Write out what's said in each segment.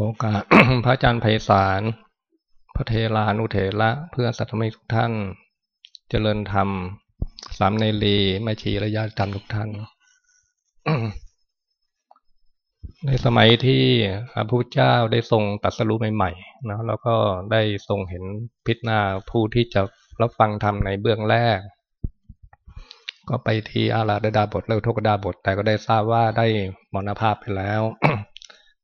ขอการพระอาจารย์ไพศาล พระเทลานุเถระเพื่อสัตมิทุกท่าน เจริญธรรม สามในลีไม่ชีระยะธรรมทุกท่าน ในสมัยที่พระพุทธเจ้าได้ทรงตัดสรุปใหม่ๆนะแล้วก็ได้ทรงเห็นพิจนาผู้ที่จะรับฟังธรรมในเบื้องแรก ก็ไปที่อาราดดาบทเลือทุกดาบท แต่ก็ได้ทราบว่าได้มรณภาพไปแล้ว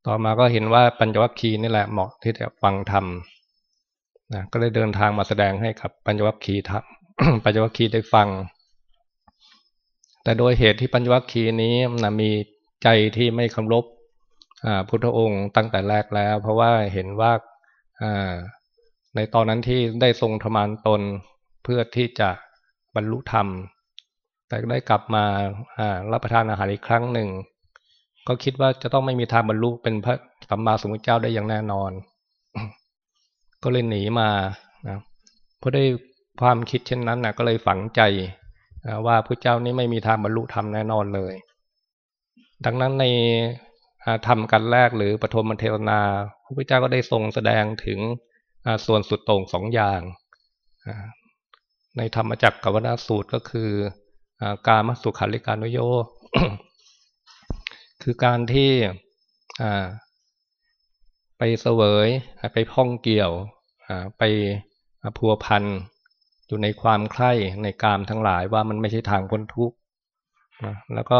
ต่อมาก็เห็นว่าปัญจวัคคีย์นี่แหละเหมาะที่จะฟังธรรมนะก็เลยเดินทางมาแสดงให้กับปัญจวัคคีย์ทปัญจวัคคีย์ได้ฟัง แต่โดยเหตุที่ปัญจวัคคีย์นี้นะมีใจที่ไม่เคารพพุทธองค์ตั้งแต่แรกแล้ว เพราะว่าเห็นว่าในตอนนั้นที่ได้ทรงทรมานตนเพื่อที่จะบรรลุธรรม แต่ได้กลับมารับประทานอาหารอีกครั้งหนึ่ง ก็คิดว่าจะต้องไม่มีทางบรรลุเป็นพระสัมมาสัมพุทธเจ้าได้อย่างแน่นอน ก็เลยหนีมานะเพราะได้ความคิดเช่นนั้นนะก็เลยฝังใจว่าพระเจ้านี้ไม่มีทางบรรลุธรรมแน่นอนเลย ดังนั้นในธรรมกันแรกหรือปฐมเทวนาพระพุทธเจ้าก็ได้ทรงแสดงถึงส่วนสุดโตรงสองอย่าง ในธรรมจักรกัวนาสูตรก็คือ การมสุขาริการุโย คือการที่ไปเสวยไปพ้องเกี่ยวไปพัวพันอยู่ในความใคร่ในกามทั้งหลายว่ามันไม่ใช่ทางพ้นทุกข์แล้วก็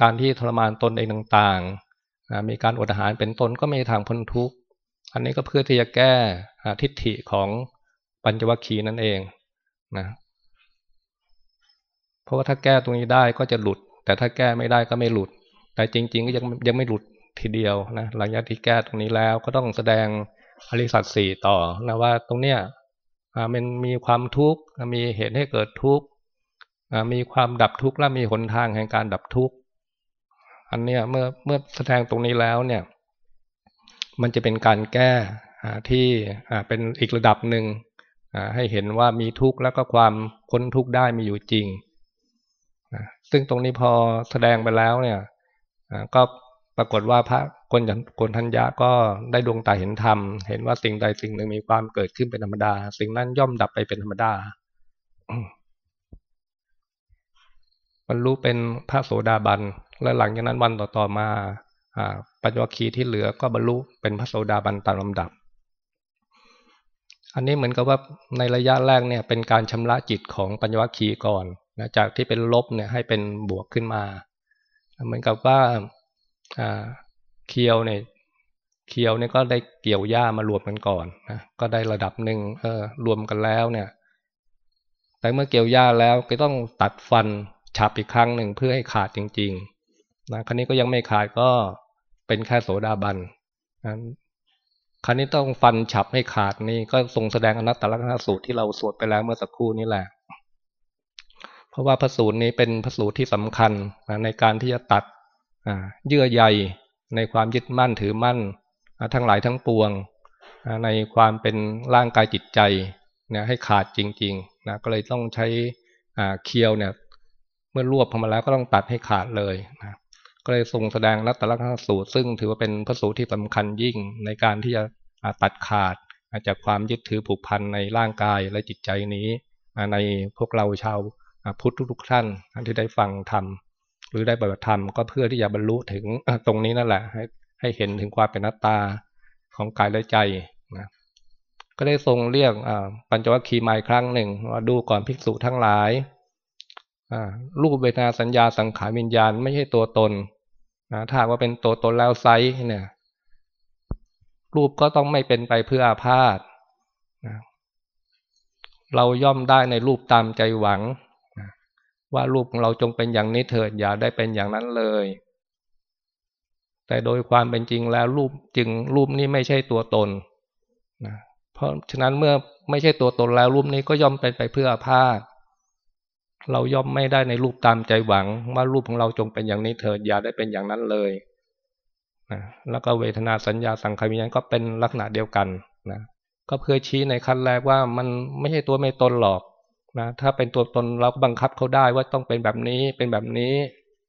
การที่ทรมานตนเองต่างๆ มีการอดอาหารเป็นต้นก็ไม่ใช่ทางพ้นทุกข์อันนี้ก็เพื่อที่จะแก้ทิฏฐิของปัญจวัคคีย์นั่นเองนะเพราะว่าถ้าแก้ตรงนี้ได้ก็จะหลุด แต่ถ้าแก้ไม่ได้ก็ไม่หลุด แต่จริง ๆ ก็ยังยังไม่หลุดทีเดียวนะหลังจากที่แก้ตรงนี้แล้วก็ต้องแสดงอริสัตสี่ต่อนะว่าตรงเนี้ยมันมีความทุกข์มีเหตุให้เกิดทุกข์มีความดับทุกข์และมีหนทางแห่งการดับทุกข์อันเนี้ยเมื่อเมื่อแสดงตรงนี้แล้วเนี่ย มันจะเป็นการแก้ที่เป็นอีกระดับหนึ่งให้เห็นว่ามีทุกข์แล้วก็ความพ้นทุกข์ได้มีอยู่จริงซึ่งตรงนี้พอแสดงไปแล้วเนี่ย ก็ปรากฏว่าพระกนกนทัญญาก็ได้ดวงตาเห็นธรรม เห็นว่าสิ่งใดสิ่งหนึ่งมีความเกิดขึ้นเป็นธรรมดา สิ่งนั้นย่อมดับไปเป็นธรรมดาบรรลุเป็นพระโสดาบัน และหลังจากนั้นวันต่อๆมาปัญญวคีที่เหลือก็บรรลุเป็นพระโสดาบันตามลำดับ อันนี้เหมือนกับว่าในระยะแรกเนี่ยเป็นการชำระจิตของปัญญวคีก่อนนะจากที่เป็นลบเนี่ยให้เป็นบวกขึ้นมา เหมือนกับว่าเคียวเนี่ยเคียวเนี่ยก็ได้เกี่ยวหญ้ามารวมกันก่อนนะก็ได้ระดับหนึ่งเออรวมกันแล้วเนี่ย แต่เมื่อเกี่ยวหญ้าแล้วก็ต้องตัดฟันฉับอีกครั้งหนึ่งเพื่อให้ขาดจริงๆนะครั้นี้ก็ยังไม่ขาดก็เป็นแค่โสดาบันนะครั้นี้ต้องฟันฉับให้ขาดนี่ก็ทรงแสดงอนัตตลักษณสูตรที่เราสวดไปแล้วเมื่อสักครู่นี้แหละ พราะว่าพระสูตรนี้เป็นพระสูตรที่สำคัญนะในการที่จะตัดเยื่อใยในความยึดมั่นถือมั่นทั้งหลายทั้งปวง ในความเป็นร่างกายจิตใจนะให้ขาดจริงๆนะก็เลยต้องใช้เคียวเนี่ยเมื่อรวบพอมาแล้วก็ต้องตัดให้ขาดเลยนะก็เลยทรงแสดงรัตนลักษณสูตร ซึ่งถือว่าเป็นพระสูตรที่สำคัญยิ่งในการที่จะตัดขาดจากความยึดถือผูกพันในร่างกายและจิตใจนี้ในพวกเราชาว พุทธทุกท่านที่ได้ฟังธรรมหรือได้ปฏิบัติธรรมก็เพื่อที่จะบรรลุถึงตรงนี้นั่นแหละให้ให้เห็นถึงความเป็นนัตตาของกายและใจนะก็ได้ทรงเรียกปัญจวัคคีย์มาอีกครั้งหนึ่งว่าดูก่อนภิกษุทั้งหลายรูปเวทนาสัญญาสังขารวิญญาณไม่ใช่ตัวตนนะถ้าว่าเป็นตัวตนแล้วไซเนี่ย รูปก็ต้องไม่เป็นไปเพื่ออาพาธนะเราย่อมได้ในรูปตามใจหวัง ว่ารูปของเราจงเป็นอย่างนี้เถิดอย่าได้เป็นอย่างนั้นเลย แต่โดยความเป็นจริงแล้วรูปจึงรูปนี้ไม่ใช่ตัวตนนะเพราะฉะนั้นเมื่อไม่ใช่ตัวตนแล้วรูปนี้ก็ย่อมเป็นไปเพื่ออาพาธเราย่อมไม่ได้ในรูปตามใจหวัง ว่ารูปของเราจงเป็นอย่างนี้เถิดอย่าได้เป็นอย่างนั้นเลยนะแล้วก็เวทนาสัญญาสังขารวิญญาณก็เป็นลักษณะเดียวกันนะก็เพื่อชี้ในขั้นแรกว่ามันไม่ใช่ตัวไม่ตนหรอก นะถ้าเป็นตัวตนเราก็บังคับเขาได้ว่าต้องเป็นแบบนี้เป็นแบบนี้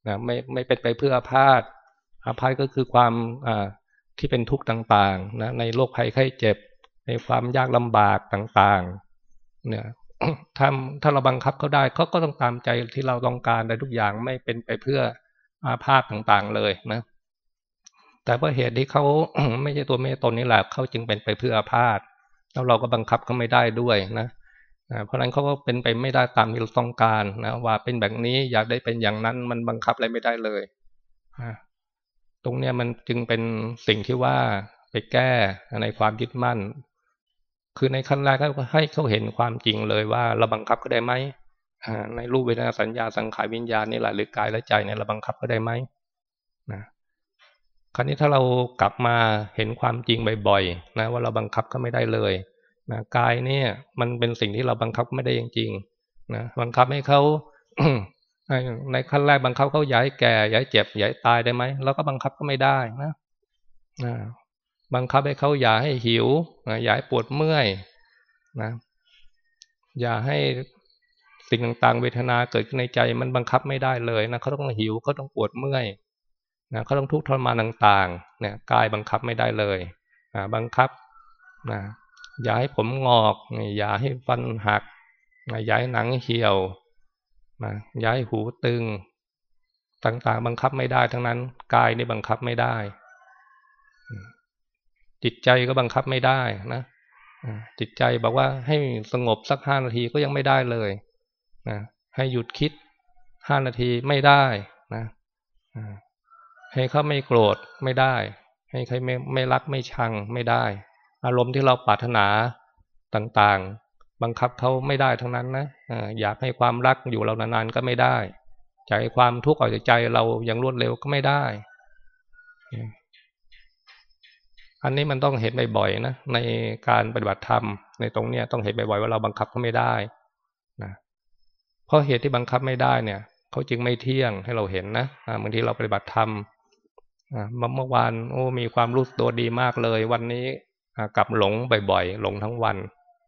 นะไม่ไม่เป็นไปเพื่ออาพาธอาพาธก็คือความอ่าที่เป็นทุกข์ต่างๆนะในโรคภัยไข้เจ็บ ในความยากลำบากต่างๆเนี่ยถ้าถ้าเราบังคับเขาได้เขาก็ต้องตามใจที่เราต้องการได้ทุกอย่างไม่เป็นไปเพื่ออาพาธต่างๆเลยนะแต่เพราะเหตุที่เขาไม่ใช่ตัวเมตตนนี่แหละเขาจึงเป็นไปเพื่ออาพาธแล้วเราก็บังคับเขาไม่ได้ด้วยนะ เพราะนั้นเขาก็เป็นไปไม่ได้ตามที่เราต้องการนะว่าเป็นแบบนี้อยากได้เป็นอย่างนั้นมันบังคับอะไรไม่ได้เลยตรงเนี้ยมันจึงเป็นสิ่งที่ว่าไปแก้ในความยึดมั่น คือในขั้นแรกก็ให้เขาเห็นความจริงเลยว่าเราบังคับก็ได้ไหมในรูปเวทนาสัญญาสังขารวิญญาณนี่แหละหรือกายและใจเนี่ยเราบังคับก็ได้ไหมนะคราวนี้ถ้าเรากลับมาเห็นความจริงบ่อยๆนะว่าเราบังคับก็ไม่ได้เลย นะกายเนี่ย มันเป็นสิ่งที่เราบังคับไม่ได้จริงๆนะบังคับให้เขาในขั้นแรกบังคับเขาย้ายแก่ย้ายเจ็บย้ายตายได้ไหมเราก็บังคับก็ไม่ได้นะบังคับให้เขาอย่าให้หิวอย่าให้ปวดเมื่อยนะอย่าให้สิ่งต่างๆ เวทนาเกิดขึ้นในใจมันบังคับไม่ได้เลยนะเขาต้องหิวเขาต้องปวดเมื่อยนะเขาต้องทุกข์ทรมานต่างๆเนี่ยกายบังคับไม่ได้เลยนะบังคับนะ อย่าให้ผมงอก อย่าให้ฟันหัก อย่าให้หนังเหี่ยวนะย้ายหูตึง ต่างๆ บังคับไม่ได้ทั้งนั้นกายนี่บังคับไม่ได้ จิตใจก็บังคับไม่ได้นะจิตใจบอกว่าให้สงบสักห้านาทีก็ยังไม่ได้เลยนะให้หยุดคิดห้านาทีไม่ได้นะให้เขาไม่โกรธไม่ได้ ให้ใครไม่ไม่รักไม่ชังไม่ได้ อารมณ์ที่เราปรารถนาต่างๆ บังคับเขาไม่ได้ทั้งนั้นนะอยากให้ความรักอยู่เรานานๆก็ไม่ได้ใจความทุกข์ออกจากใจเราอย่างรวดเร็วก็ไม่ได้ อันนี้มันต้องเห็นบ่อยๆนะในการปฏิบัติธรรม ในตรงเนี้ยต้องเห็นบ่อยๆว่าเราบังคับเขาไม่ได้นะเพราะเหตุที่บังคับไม่ได้เนี่ยเขาจึงไม่เที่ยงให้เราเห็นนะบางทีเราปฏิบัติธรรมเมื่อวานโอ้มีความรู้ตัวดีมากเลย วันนี้ กลับหลงบ่อยๆ หลงทั้งวัน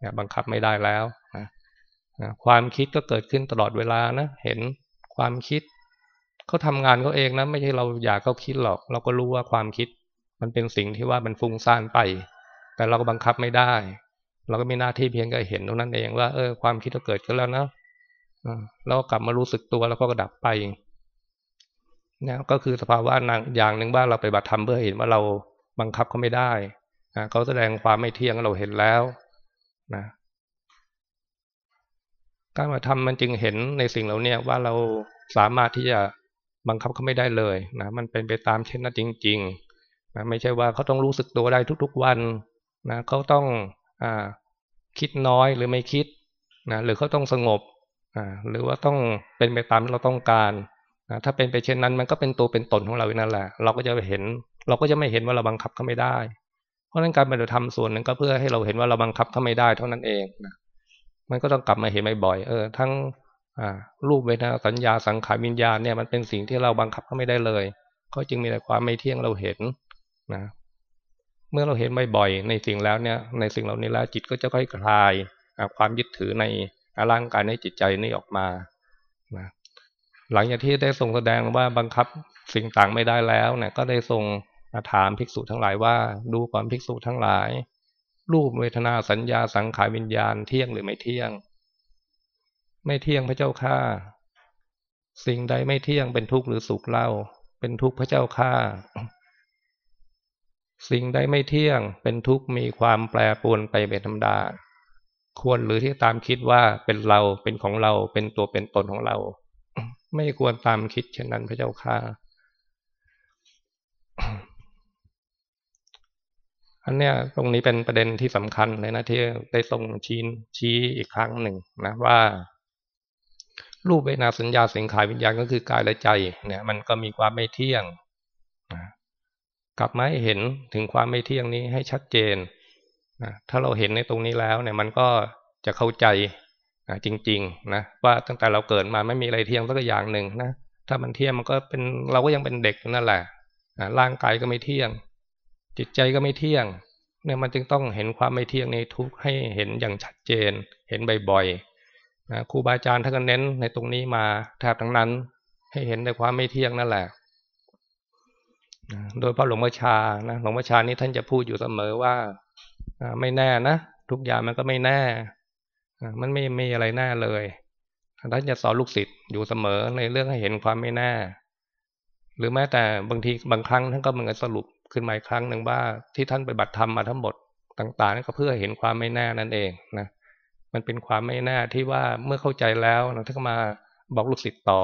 นะบังคับไม่ได้แล้วนะความคิดก็เกิดขึ้นตลอดเวลานะ เห็นความคิดเขาทำงานเขาเองนะ ไม่ใช่เราอยากเขาคิดหรอก เราก็รู้ว่าความคิด มันเป็นสิ่งที่ว่ามันฟุ้งซ่านไป แต่เราก็บังคับไม่ได้ เราก็มีหน้าที่เพียงแค่เห็นตรงนั้นเองว่า เออ ความคิดก็เกิดขึ้นแล้วนะเราก็กลับมารู้สึกตัวแล้วก็กระดับไปนี่ก็คือสภาวะนางอย่างหนึ่งว่าเราไปบัตรทำเพื่อเห็นว่าเราบังคับเขาไม่ได้ เขาแสดงความไม่เที่ยงเราเห็นแล้วนะการมาทำมันจึงเห็นในสิ่งเหล่านี้ว่าเราสามารถที่จะบังคับเขาไม่ได้เลยนะมันเป็นไปตามเช่นนั้นจริงๆนะไม่ใช่ว่าเขาต้องรู้สึกตัวได้ทุกๆวันนะเขาต้องอคิดน้อยหรือไม่คิดนะหรือเขาต้องสงบหรือว่าต้องเป็นไปตามที่เราต้องการนะถ้าเป็นไปเช่นนั้นมันก็เป็นตัวเป็นตนของเรานั่นแหละ เราก็จะเห็น เราก็จะไม่เห็นว่าเราบังคับเขาไม่ได้ เพราะนั้นการปฏิบัติธรรมส่วนหนึ่งก็เพื่อให้เราเห็นว่าเราบังคับเขาไม่ได้เท่านั้นเองนะมันก็ต้องกลับมาเห็นบ่อยๆเออ ทั้งรูปเวทนาสัญญาสังขารวิญญาณเนี่ยมันเป็นสิ่งที่เราบังคับเขาไม่ได้เลย ก็จึงมีแต่ความไม่เที่ยงเราเห็นนะเมื่อเราเห็นบ่อยๆในสิ่งแล้วเนี่ย ในสิ่งเหล่านี้แล้วจิตก็จะค่อยคลายความยึดถือในร่างกายในจิตใจนี้ออกมานะหลังจากที่ได้ทรงแสดงว่าบังคับสิ่งต่างไม่ได้แล้วเนี่ยก็ได้ทรง ถามภิกษุทั้งหลายว่า ดูความภิกษุทั้งหลาย รูปเวทนาสัญญาสังขารวิญญาณเที่ยงหรือไม่เที่ยง ไม่เที่ยงพระเจ้าข้าสิ่งใดไม่เที่ยงเป็นทุกข์หรือสุขเล่า เป็นทุกข์พระเจ้าข้าสิ่งใดไม่เที่ยงเป็นทุกข์มีความแปรปรวนไปเป็นธรรมดา ควรหรือที่ตามคิดว่าเป็นเราเป็นของเราเป็นตัวเป็นตนของเรา ไม่ควรตามคิดเช่นนั้นพระเจ้าข้า อันเนี้ยตรงนี้เป็นประเด็นที่สำคัญเลยนะที่ได้ทรงชี้ชี้อีกครั้งหนึ่งนะว่า รูปเวนาสัญญาสิงขายวิญญาณก็คือกายและใจ เนี่ย มันก็มีความไม่เที่ยงนะกลับมาให้เห็นถึงความไม่เที่ยงนี้ให้ชัดเจนนะถ้าเราเห็นในตรงนี้แล้ว เนี่ย มันก็จะเข้าใจนะจริง ๆ นะว่าตั้งแต่เราเกิดมาไม่มีอะไรเที่ยงสักอย่างหนึ่งนะถ้ามันเที่ยงมันก็เป็นเราก็ยังเป็นเด็กนั่นแหละร่างกายก็ไม่เที่ยง จิตใจก็ไม่เที่ยงเนี่ยมันจึงต้องเห็นความไม่เที่ยงในทุกให้เห็นอย่างชัดเจน เห็นบ่อยๆนะครูบาอาจารย์ท่านก็เน้นในตรงนี้มาแทบทั้งนั้น ให้เห็นในความไม่เที่ยงนั่นแหละโดยพระหลวงพ่อชานะหลวงพ่อชานี้ท่านจะพูดอยู่เสมอว่าไม่แน่นะทุกอย่างมันก็ไม่แน่มันไม่มีอะไรแน่เลยท่านจะสอนลูกศิษย์อยู่เสมอในเรื่องให้เห็นความไม่แน่หรือแม้แต่บางทีบางครั้งท่านก็เหมือนสรุป ขึ้นมาอีกครั้งหนึ่งว่าที่ท่านไปบัตรธรรมมาทั้งหมดต่างๆนั่นก็เพื่อเห็นความไม่แน่นั่นเองนะมันเป็นความไม่แน่ที่ว่าเมื่อเข้าใจแล้วนะท่านก็มาบอกลูกศิษย์ต่อ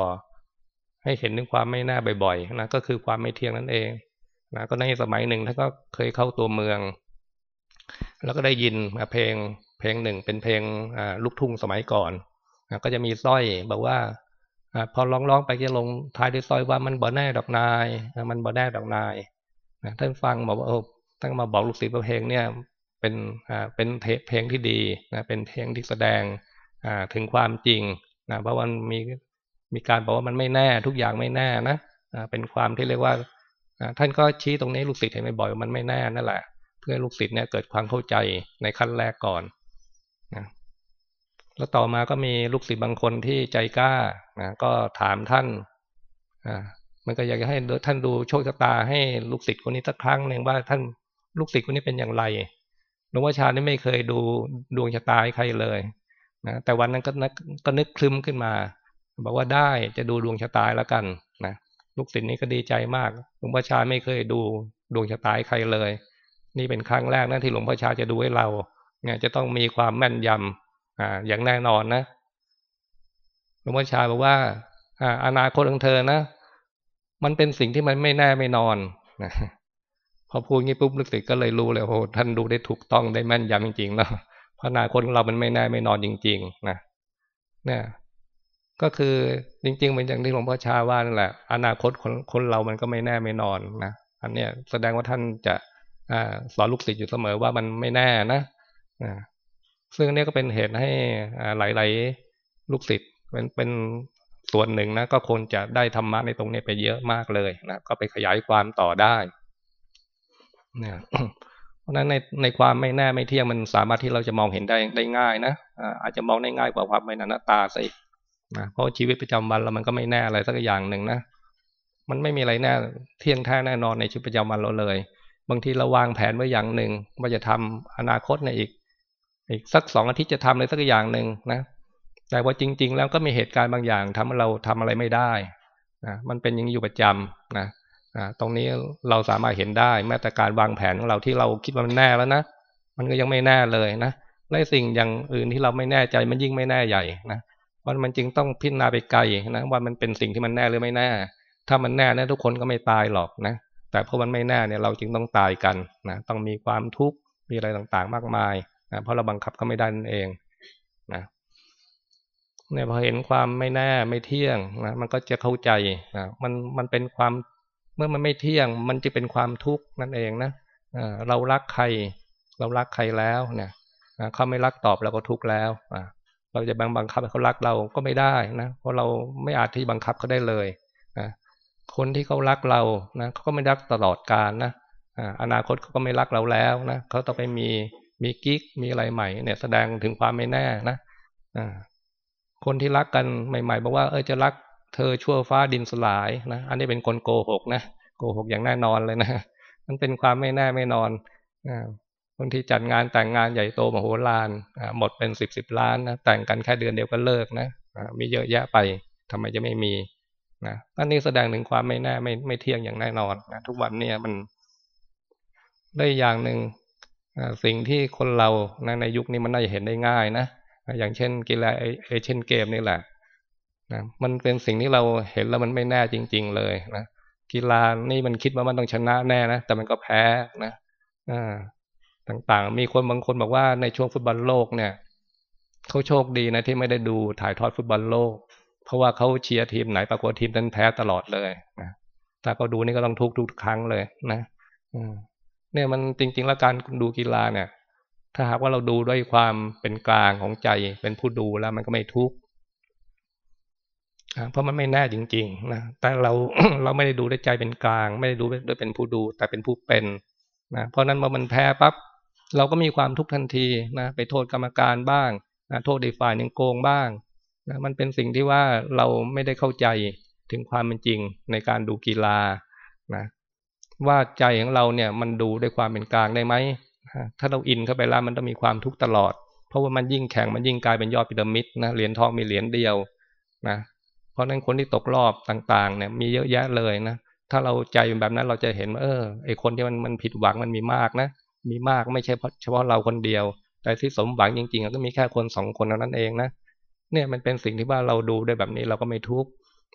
ให้เห็นถึงความไม่แน่บ่อยๆนะก็คือความไม่เที่ยงนั่นเองนะก็ในสมัยหนึ่งท่านก็เคยเข้าตัวเมือง แล้วก็ได้ยินเพลงเพลงหนึ่งเป็นเพลงลูกทุ่งสมัยก่อนนะก็จะมีสร้อยบอกว่าพอร้องๆไปจะลงท้ายด้วยสร้อยว่ามันบ่แน่ดอกนาย มันบ่แน่ดอกนาย ท่านฟังบอกว่าเออท่านมาบอกลูกศิษย์ว่าเพลงเนี่ยเป็นอ่าเป็นเพลงที่ดีนะเป็นเพลงที่แสดงอ่าถึงความจริงนะเพราะวันมีมีการบอกว่ามันไม่แน่ทุกอย่างไม่แน่นะอ่าเป็นความที่เรียกว่าท่านก็ชี้ตรงนี้ลูกศิษย์เห็นบ่อยว่ามันไม่แน่นั่นแหละ เพื่อลูกศิษย์เนี่ยเกิดความเข้าใจในขั้นแรกก่อนนะแล้วต่อมาก็มีลูกศิษย์บางคนที่ใจกล้านะก็ถามท่านอ่า มันก็อยากจะให้ท่านดูโชคชะตาให้ลูกศิษย์คนนี้สักครั้งหนึ่งว่าท่านลูกศิษย์คนนี้เป็นอย่างไรหลวงพ่อชานี่ไม่เคยดูดวงชะตาให้ใครเลยนะแต่วันนั้นก็นึกก็นึกคลึมขึ้นมา บอกว่าได้จะดูดวงชะตาแล้วกันนะลูกศิษย์นี้ก็ดีใจมากหลวงพ่อชาไม่เคยดูดวงชะตาให้ใครเลย นี่เป็นครั้งแรกนะที่หลวงพ่อชาจะดูให้เราเนี่ยจะต้องมีความแม่นยำอ่าอย่างแน่นอนนะหลวงพ่อชาบอกว่าอ่าอนาคตของเธอนะ มันเป็นสิ่งที่มันไม่แน่ไม่นอนนะพอพูดงี้ปุ๊บลูกศิษย์ก็เลยรู้เลยโอ้ท่านดูได้ถูกต้องได้แม่นยำจริงๆเนาะพระนาคตของเรามันไม่แน่ไม่นอนจริง ๆ นะเนี่ยก็คือจริงๆเหมือนอย่างที่หลวงพ่อชาว่านั่นแหละอนาคตคนคนเรามันก็ไม่แน่ไม่นอนนะอันเนี้ยแสดงว่าท่านจะอสอนลูกศิษย์อยู่เสมอว่ามันไม่แน่นะซึ่งนี่ก็เป็นเหตุให้หลาย ๆ ลูกศิษย์เป็นเป็น ส่วนหนึ่งนะก็ควรจะได้ธรรมะในตรงนี้ไปเยอะมากเลยนะก็ไปขยายความต่อได้เนี่ยเพราะฉะนั้นในในความไม่แน่ไม่เที่ยงมันสามารถที่เราจะมองเห็นได้ได้ง่ายนะอาจจะมองได้ง่ายกว่าความไม่หนาตาสินะเพราะชีวิตประจำวันเรามันก็ไม่แน่อะไรสักอย่างหนึ่งนะมันไม่มีอะไรแน่เที่ยงแท้แน่นอนในชีวิตประจำวันเราเลย บางทีเราวางแผนไว้อย่างหนึ่งว่าจะทำอนาคตในอีก อีกสักสองอาทิตย์จะทำอะไรสักอย่างหนึ่งนะ แต่ว่าจริง ๆ แล้วก็มีเหตุการณ์บางอย่างทำให้เราทำอะไรไม่ได้นะมันเป็นอย่างนี้อยู่ประจำนะตรงนี้เราสามารถเห็นได้ แม้แต่การวางแผนของเราที่เราคิดว่ามันแน่แล้วนะมันก็ยังไม่แน่เลยนะและสิ่งอย่างอื่นที่เราไม่แน่ใจมันยิ่งไม่แน่ใหญ่นะเพราะมันจึงต้องพิจารณาไปไกลนะว่ามันเป็นสิ่งที่มันแน่หรือไม่แน่ ถ้ามันแน่นะทุกคนก็ไม่ตายหรอกนะแต่เพราะมันไม่แน่เนี่ยเราจึงต้องตายกันนะต้องมีความทุกข์มีอะไรต่างๆ มากมายนะเพราะเราบังคับเขาไม่ได้นั่นเองนะ เนี่ยพอเห็นความไม่แน่ไม่เที่ยงนะมันก็จะเข้าใจนะมันมันเป็นความเมื่อมันไม่เที่ยง มันจะเป็นความทุกข์นั่นเองนะเรารักใคร เรารักใครแล้วเนี่ยเขาไม่รักตอบเราก็ทุกข์แล้วเราจะบังบังคับให้เขารักเราก็ไม่ได้นะเพราะเราไม่อาจที่บังคับเขาได้เลยนะคนที่เขารักเรานะเขาก็ไม่รักตลอดกาลนะอนาคตเขาก็ไม่รักเราแล้วนะเขาต้องไปมีมีกิ๊กมีอะไรใหม่เนี่ยแสดงถึงความไม่แน่นะ คนที่รักกันใหม่ ๆ บอกว่าเออจะรักเธอชั่วฟ้าดินสลายนะอันนี้เป็นคนโกหกนะโกหกอย่างแน่นอนเลยนะมันเป็นความไม่แน่ไม่นอนคนที่จัดงานแต่งงานใหญ่โตมโหฬารหมดเป็นสิบสิบล้านนะแต่งกันแค่เดือนเดียวก็เลิกนะมีเยอะแยะไปทำไมจะไม่มีนะอันนี้แสดงถึงความไม่แน่ไม่ไม่เที่ยงอย่างแน่นอนนะทุกวันเนี่ยมันได้อย่างหนึ่งสิ่งที่คนเราในยุคนี้มันน่าจะเห็นได้ง่ายนะ อย่างเช่น กีฬาเอเชียนเกมนี่แหละนะมันเป็นสิ่งที่เราเห็นแล้วมันไม่แน่จริง ๆ เลยนะกีฬานี่มันคิดว่ามันต้องชนะแน่นะแต่มันก็แพ้นะอ่าต่างๆ มีคนบางคนบอกว่าในช่วงฟุตบอลโลกเนี่ยเขาโชคดีนะที่ไม่ได้ดูถ่ายทอดฟุตบอลโลก เพราะว่าเขาเชียร์ทีมไหนปรากฏทีมนั้นแพ้ตลอดเลยนะถ้าเขาดูนี่ก็ต้องทุกทุกครั้งเลยนะเนี่ยมันจริง ๆ แล้วการดูกีฬาเนี่ย ถ้าหากว่าเราดูด้วยความเป็นกลางของใจเป็นผู้ดูแล้วมันก็ไม่ทุกข์เพราะมันไม่แน่จริง ๆ นะ แต่เราเราไม่ได้ดูด้วยใจเป็นกลาง ไม่ได้ดูด้วยเป็นผู้ดู แต่เป็นผู้เป็นนะเพราะนั้นเมื่อมันแพ้ปั๊บเราก็มีความทุกข์ทันทีนะไปโทษกรรมการบ้างนะโทษอีกฝ่ายหนึ่งโกงบ้างนะมันเป็นสิ่งที่ว่าเราไม่ได้เข้าใจถึงความเป็นจริงในการดูกีฬานะว่าใจของเราเนี่ยมันดูด้วยความเป็นกลางได้ไหม ถ้าเราอินเข้าไปแล้วมันต้องมีความทุกข์ตลอด เพราะว่ามันยิ่งแข็งมันยิ่งกลายเป็นยอดพีระมิดนะเหรียญทองมีเหรียญเดียวนะเพราะนั้นคนที่ตกรอบต่างๆ เนี่ย มีเยอะแยะเลยนะถ้าเราใจแบบนั้นเราจะเห็นว่าเออไอคนที่มันมันผิดหวังมันมีมากนะมีมากไม่ใช่เฉพาะเราคนเดียว แต่ที่สมหวังจริงๆก็มีแค่คนสองคนเท่านั้นเองนะเนี่ยมันเป็นสิ่งที่ว่าเราดูด้วยแบบนี้เราก็ไม่ทุกข์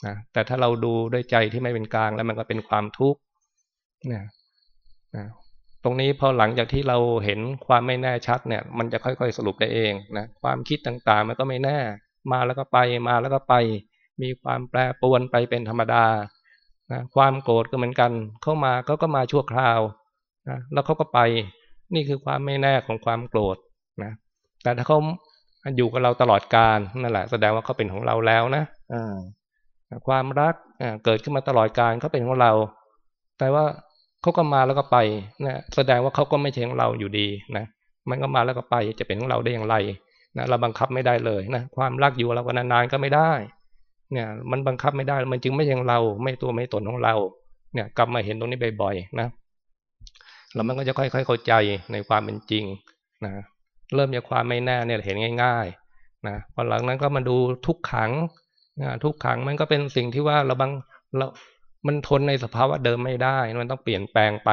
นะแต่ถ้าเราดูด้วยใจที่ไม่เป็นกลางแล้วมันก็เป็นความทุกข์นะนะ ตรงนี้พอหลังจากที่เราเห็นความไม่แน่ชัดเนี่ย มันจะค่อยๆสรุปได้เองนะความคิดต่างๆ มันก็ไม่แน่ มาแล้วก็ไปมาแล้วก็ไป มีความแปรปรวนไปเป็นธรรมดานะความโกรธก็เหมือนกัน เข้ามาเขาก็มาชั่วคราวนะแล้วเขาก็ไปนี่คือความไม่แน่ของความโกรธนะแต่ถ้าเขาอยู่กับเราตลอดกาลนั่นแหละ แสดงว่าเขาเป็นของเราแล้วนะความรักเกิดขึ้นมาตลอดกาลเขาเป็นของเรา แต่ว่า เขาก็มาแล้วก็ไปนะแสดงว่าเขาก็ไม่ใช่ของเราอยู่ดีนะมันก็มาแล้วก็ไปจะเป็นของเราได้อย่างไรนะเราบังคับไม่ได้เลยนะความรักอยู่เราก็นานๆก็ไม่ได้เนี่ยมันบังคับไม่ได้มันจึงไม่ใช่ของเรา ไม่ตัวไม่ตนของเรา เนี่ยกลับมาเห็นตรงนี้บ่อยๆนะแล้วมันก็จะค่อยๆเข้าใจในความเป็นจริงนะเริ่มจากความไม่แน่เนี่ยเห็นง่ายๆนะพอหลังนั้นก็มาดูทุกขังนะทุกขังมันก็เป็นสิ่งที่ว่าเราบางเรา มันทนในสภาวะเดิมไม่ได้ มันต้องเปลี่ยนแปลงไป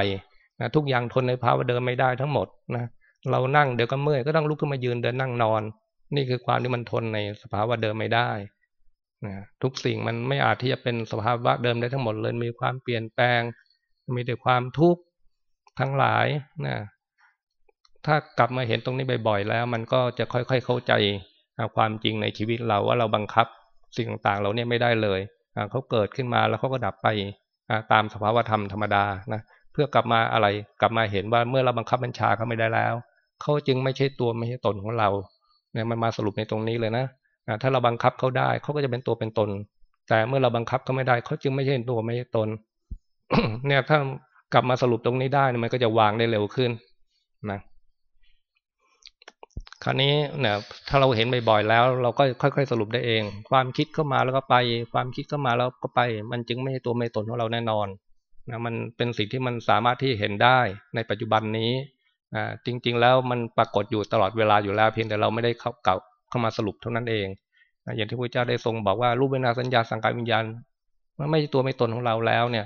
นะทุกอย่างทนในภาวะเดิมไม่ได้ทั้งหมดนะเรานั่งเดี๋ยวก็เมื่อยก็ต้องลุกขึ้นมายืนเดินนั่งนอน นี่คือความที่มันทนในสภาวะเดิมไม่ได้นะทุกสิ่งมันไม่อาจที่จะเป็นสภาวะเดิมได้ทั้งหมดเลยมีความเปลี่ยนแปลง มีแต่ความทุกข์ทั้งหลายนะถ้ากลับมาเห็นตรงนี้บ่อยๆแล้ว มันก็จะค่อยๆเข้าใจความจริงในชีวิตเราว่าเราบังคับสิ่งต่างๆเราเนี่ยไม่ได้เลย เขาเกิดขึ้นมาแล้วเขาก็ดับไปตามสภาวธรรมธรรมดานะเพื่อกลับมาอะไรกลับมาเห็นว่าเมื่อเราบังคับบัญชาเขาไม่ได้แล้วเขาจึงไม่ใช่ตัวไม่ใช่ตนของเราเนี่ยมันมาสรุปในตรงนี้เลยนะถ้าเราบังคับเขาได้เขาก็จะเป็นตัวเป็นตน แต่เมื่อเราบังคับเขาไม่ได้เขาจึงไม่ใช่ตัวไม่ใช่ตน เนี่ยถ้ากลับมาสรุปตรงนี้ได้มันก็จะวางได้เร็วขึ้นนะ คราวนี้เนี่ยถ้าเราเห็นบ่อยๆแล้ว เราก็ค่อย ๆ สรุปได้เอง ความคิดเข้ามาแล้วก็ไป ความคิดเข้ามาแล้วก็ไป มันจึงไม่ใช่ตัวไม่ตนของเราแน่นอนนะมันเป็นสิ่งที่มันสามารถที่เห็นได้ในปัจจุบันนี้อ่าจริง ๆ แล้วมันปรากฏอยู่ตลอดเวลาอยู่แล้วเพียงแต่เราไม่ได้เข้าเก่าเข้ามาสรุปเท่านั้นเองนะอย่างที่พระเจ้าได้ทรงบอกว่ารูปเวนาสัญญาสังขารวิญญาณมันไม่ใช่ตัวไม่ตนของเราแล้วเนี่ย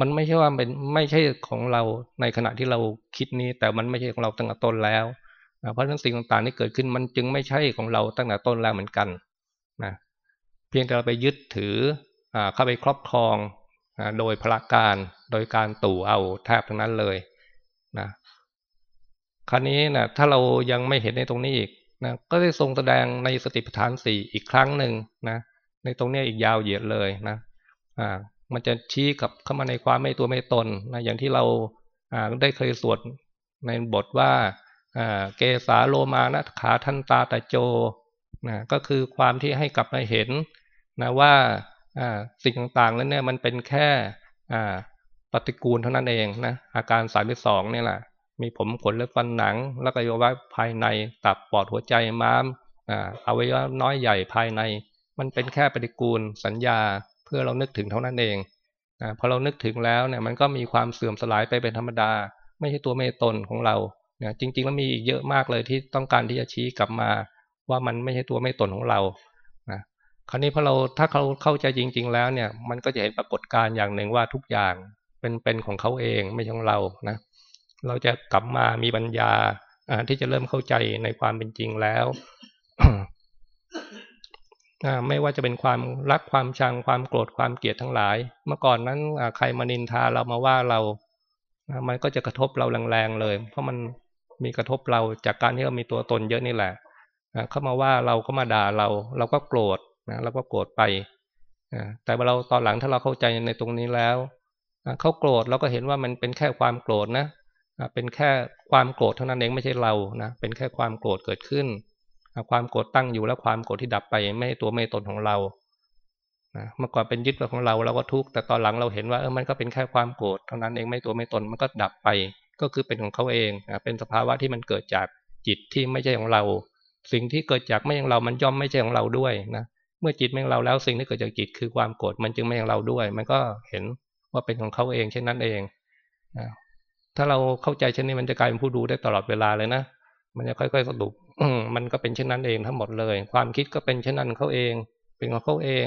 มันไม่ใช่ว่าเป็นไม่ใช่ของเราในขณะที่เราคิดนี้ แต่มันไม่ใช่ของเราตั้งแต่ต้นแล้ว เพราะนั้นสิ่งต่างๆที่เกิดขึ้นมันจึงไม่ใช่ของเราตั้งแต่ต้นแล้วเหมือนกันนะเพียงแต่เราไปยึดถือเข้าไปครอบครองโดยพละการโดยการตู่เอาแทบทั้งนั้นเลยนะคราวนี้นะถ้าเรายังไม่เห็นในตรงนี้อีกนะก็ได้ทรงแสดงในสติปัฏฐานสี่อีกครั้งหนึ่งนะในตรงนี้อีกยาวเหยียดเลยนะอ่ามันจะชี้กับเข้ามาในความไม่ตัวไม่ตนนะอย่างที่เราอ่าได้เคยสวดในบทว่า เกสาโลมานะขาทันตาตะโจนะก็คือความที่ให้กลับมาเห็นนะว่าสิ่งต่างๆนั้นเนี่ยมันเป็นแค่ปฏิกูลเท่านั้นเองนะอาการสายที่สองนี่แหละมีผมขนและฟันหนัง แล้วก็อวัยวะภายในตับปอดหัวใจม้ามอวัยวะน้อยใหญ่ภายใน มันเป็นแค่ปฏิกูลสัญญาเพื่อเรานึกถึงเท่านั้นเองพอเรานึกถึงแล้วเนี่ยมันก็มีความเสื่อมสลายไปเป็นธรรมดา ไม่ใช่ตัวเมตตนของเรา นะจริงๆแล้วมีอีกเยอะมากเลยที่ต้องการที่จะชี้กลับมา ว่ามันไม่ใช่ตัวไม่ตนของเรานะคราวนี้พอเราถ้าเขาเข้าใจจริง ๆ แล้วเนี่ย มันก็จะเห็นปรากฏการณ์อย่างหนึ่งว่าทุกอย่างเป็นเป็นของเขาเองไม่ใช่ของเรานะเราจะกลับมามีปัญญาที่จะเริ่มเข้าใจในความเป็นจริงแล้วไม่ว่าจะเป็นความรักความชังความโกรธความเกลียดทั้งหลาย เมื่อก่อนนั้นใครมานินทาเรามาว่าเรา มันก็จะกระทบเราแรงๆเลย เพราะมัน มีกระทบเราจากการที่เรามีตัวตนเยอะนี่แหละเข้ามาว่าเราก็มาด่าเรา เราก็โกรธนะเราก็โกรธไปแต่เราตอนหลังถ้าเราเข้าใจในตรงนี้แล้วเขาโกรธเราก็เห็นว่ามันเป็นแค่ความโกรธนะเป็นแค่ความโกรธเท่านั้นเองไม่ใช่เรานะเป็นแค่ความโกรธเกิดขึ้น ความโกรธตั้งอยู่แล้วความโกรธที่ดับไปไม่ใช่ตัวไม่ตนของเราเมื่อก่อนเป็นยึดของเราเราก็ทุกข์แต่ตอนหลังเราเห็นว่าเออมันก็เป็นแค่ความโกรธเท่านั้นเองไม่ตัวไม่ตนมันก็ดับไป ก็คือเป็นของเขาเองเป็นสภาวะที่มันเกิดจากจิตที่ไม่ใช่ของเรา สิ่งที่เกิดจากไม่ใช่ของเรา มันย่อมไม่ใช่ของเราด้วยนะเมื่อจิตไม่ของเราแล้วสิ่งที่เกิดจากจิตคือความโกรธมันจึงไม่ของเราด้วย มันก็เห็นว่าเป็นของเขาเองเช่นนั้นเองนะถ้าเราเข้าใจเช่นนี้มันจะกลายเป็นผู้ดูได้ตลอดเวลาเลยนะมันจะค่อยๆสรุปมันก็เป็นเช่นนั้นเองทั้งหมดเลย ความคิดก็เป็นเช่นนั้นเขาเอง เป็นของเขาเอง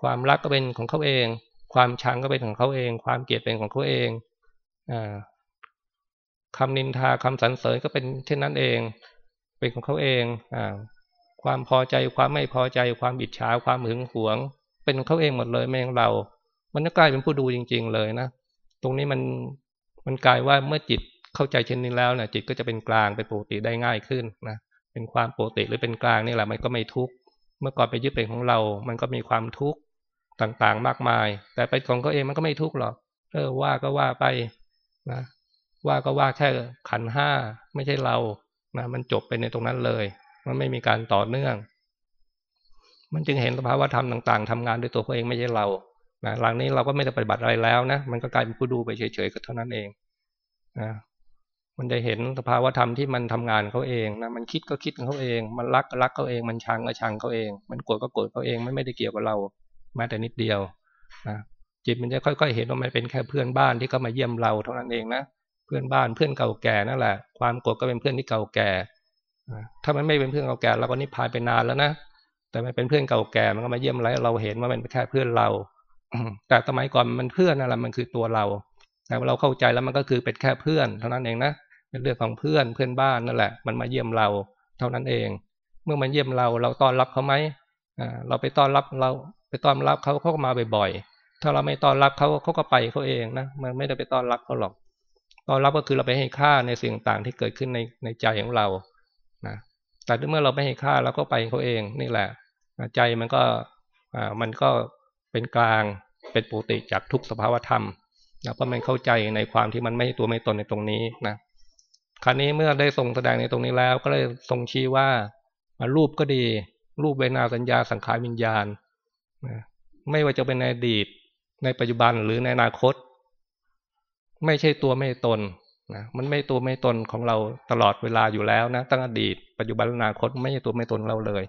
ความรักก็เป็นของเขาเอง ความชังก็เป็นของเขาเอง ความเกลียดเป็นของเขาเอง อ่าคำนินทาคำสรรเสริญก็เป็นเช่นนั้นเอง เป็นของเขาเองอ่าความพอใจความไม่พอใจความอิจฉาความหึงหวง เป็นของเขาเองหมดเลยไม่ของเรา มันก็กลายเป็นผู้ดูจริง ๆ เลยนะตรงนี้มันมันกลายว่าเมื่อจิตเข้าใจเช่นนี้แล้วนะจิตก็จะเป็นกลางเป็นปกติได้ง่ายขึ้นนะเป็นความปกติหรือเป็นกลางนี่แหละมันก็ไม่ทุกข์เมื่อก่อนไปยึดเป็นของเรา มันก็มีความทุกข์ต่างๆมากมาย แต่ไปของเขาเองมันก็ไม่ทุกข์หรอกเออว่าก็ว่าไปนะ ว่าก็ว่าแค่ขันห้าไม่ใช่เรานะมันจบไปในตรงนั้นเลย มันไม่มีการต่อเนื่อง มันจึงเห็นสภาวะธรรมต่าง ๆทำงานด้วยตัวเขาเองไม่ใช่เรานะหลังนี้เราก็ไม่ได้ปฏิบัติอะไรแล้วนะมันก็กลายเป็นผู้ดูไปเฉยๆก็เท่านั้นเองนะมันจะเห็นสภาวะธรรมที่มันทำงานเขาเองนะมันคิดก็คิดเขาเอง มันรักก็รักเขาเองมันชังก็ชังเขาเอง มันโกรธก็โกรธเขาเองมันไม่ได้เกี่ยวกับเราแม้แต่นิดเดียวนะจิตมันจะค่อยๆ เห็นว่ามันเป็นแค่เพื่อนบ้านที่เขามาเยี่ยมเราเท่านั้นเองนะ เพื่อนบ้านเพื่อนเก่าแก่นั่นแหละ ความโกรธก็เป็นเพื่อนที่เก่าแก่ถ้ามันไม่เป็นเพื่อนเก่าแก่เราก็นิพพานไปนานแล้วนะแต่มันเป็นเพื่อนเก่าแก่มันก็มาเยี่ยมเราเราเห็นว่ามันเป็นแค่เพื่อนเราแต่สมัยก่อนมันเพื่อนนั่นแหละมันคือตัวเราแต่เราเข้าใจแล้วมันก็คือเป็นแค่เพื่อน เท่านั้นเองนะเป็นเรื่องของเพื่อนเพื่อนบ้านนั่นแหละ มันมาเยี่ยมเราเท่านั้นเอง เมื่อมันเยี่ยมเราเราต้อนรับเขาไหมเราไปต้อนรับเราไปต้อนรับเขาเขาก็มาบ่อยๆถ้าเราไม่ต้อนรับเขาเขาก็ไปเขาเองนะมันไม่ได้ไปต้อนรับเขาหรอก ตอนรับก็คือเราไปให้ค่าในสิ่งต่างที่เกิดขึ้นในในใจของเรานะแต่เมื่อเราไม่ให้ค่าเราก็ไปเขาเองนี่แหละ ใจมันก็อ่ามันก็เป็นกลางเป็นปกติจากทุกสภาวธรรมนะเพราะมันเข้าใจในความที่มันไม่ตัวไม่ตนในตรงนี้นะคราวนี้เมื่อได้ทรงแสดงในตรงนี้แล้ว ก็เลยทรงชี้ว่ารูปก็ดี รูปเวนาสัญญาสังขารวิญญาณนะไม่ว่าจะเป็นในอดีตในปัจจุบันหรือในอนาคต ไม่ใช่ตัวไม่ตนนะมันไม่ตัวไม่ตนของเราตลอดเวลาอยู่แล้วนะตั้งอดีต ปัจจุบันอนาคตไม่ใช่ตัวไม่ตนเราเลย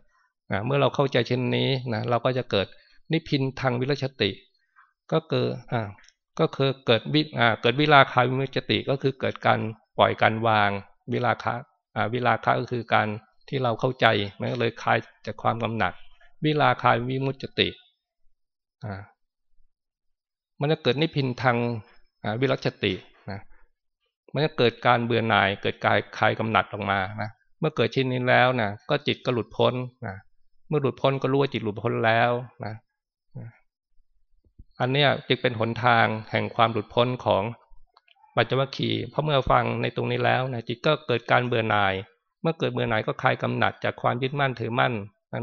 นะเมื่อเราเข้าใจเช่นนี้นะเราก็จะเกิดนิพินทางวิรชติ ก็เกิดอ่าก็คือเกิดวิอ่าเกิดวิราคาวิมุจติก็คือเกิดการปล่อยการวางวิราคะอ่าวิราคะก็คือการที่เราเข้าใจมันก็เลยคลายจากความกำหนัด วิราคาวิมุจติอ่ามันจะเกิดนิพินทาง วิรัชตินะมันจะเกิดการเบื่อหน่าย เกิดกายคลายกำหนัดออกมานะเมื่อเกิดเชิ้นนี้แล้วนะก็จิตก็หลุดพ้นนะเมื่อหลุดพ้นก็รู้ว่าจิตหลุดพ้นแล้วนะอันนี้จึงเป็นหนทางแห่งความหลุดพ้นของปัจจวัคคีเพราะเมื่อฟังในตรงนี้แล้วนะจิตก็เกิดการเบื่อหน่าย เมื่อเกิดเบื่อหน่ายก็คลายกำหนัดจากความยึดมั่นถือมั่น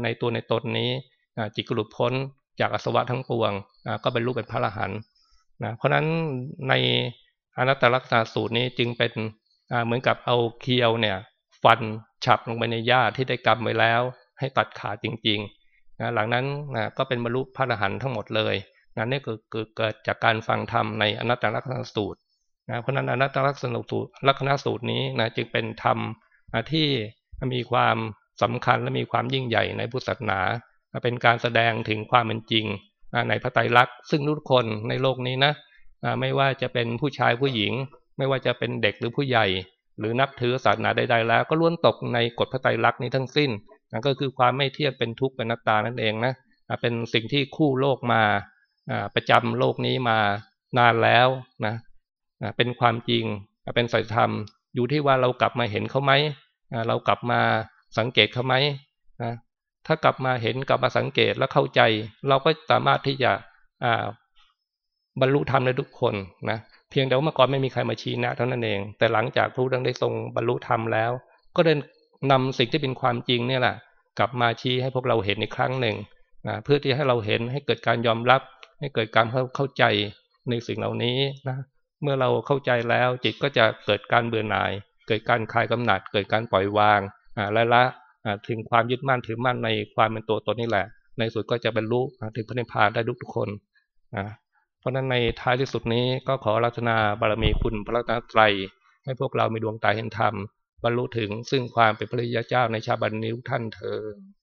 ในตัวในตนนี้จิตก็หลุดพ้นจากอสวะทั้งปวงก็เป็นรูปเป็นพระอรหันต์ นะเพราะฉะนั้นในอนัตตลักษณะสูตรนี้จึงเป็นเหมือนกับเอาเคียวเนี่ยฟันฉับลงไปในหญ้าที่ได้กำไว้แล้ว ให้ตัดขาดจริงๆนะหลังนั้นนะก็เป็นบรรลุพระอรหันต์ทั้งหมดเลยนั่นนี่คือเกิดจากการฟังธรรมในอนัตตลักษณสูตรนะเพราะนั้นอนัตตลักษณสูตรลักษณะสูตรนี้นะจึงเป็นธรรมที่มีความสำคัญและมีความยิ่งใหญ่ในพุทธศาสนา เป็นการแสดงถึงความเป็นจริง ในพระไตรลักษณ์ซึ่งทุกคนในโลกนี้นะไม่ว่าจะเป็นผู้ชายผู้หญิง ไม่ว่าจะเป็นเด็กหรือผู้ใหญ่ หรือนับถือศาสนาใดๆแล้ว ก็ล้วนตกในกฎพระไตรลักษณ์นี้ทั้งสิ้นนั่นก็คือความไม่เที่ยงเป็นทุกข์เป็นนัตตานั่นเองนะเป็นสิ่งที่คู่โลกมาประจำโลกนี้มานานแล้วนะเป็นความจริงเป็นสัจธรรม อยู่ที่ว่าเรากลับมาเห็นเขาไหมเรากลับมาสังเกตเขาไหมนะ ถ้ากลับมาเห็นกลับมาสังเกตแล้วเข้าใจ เราก็สามารถที่จะบรรลุธรรมในทุกคนนะเพียงแต่ว่าเมื่อก่อนไม่มีใครมาชี้แนะเท่านั้นเอง แต่หลังจากพระองค์ได้ทรงบรรลุธรรมแล้ว ก็ได้นำสิ่งที่เป็นความจริงเนี่ยแหละกลับมาชี้ให้พวกเราเห็นอีกครั้งหนึ่งนะเพื่อที่ให้เราเห็นให้เกิดการยอมรับ ให้เกิดการเข้าใจในสิ่งเหล่านี้นะเมื่อเราเข้าใจแล้วจิตก็จะเกิดการเบื่อหน่าย เกิดการคลายกำหนัด เกิดการปล่อยวางและละ ถึงความยึดมั่นถือมั่นในความเป็นตัวตนนี่แหละ ในสุดก็จะบรรลุถึงพระนิพพานได้ทุกทุกคนนะเพราะฉะนั้นในท้ายที่สุดนี้ก็ขอรัตนาบารมีคุณพระรัตนตรัยให้พวกเรามีดวงตาเห็นธรรมบรรลุถึงซึ่งความเป็นพระริยเจ้าในชาบันนิ้วท่านเธอ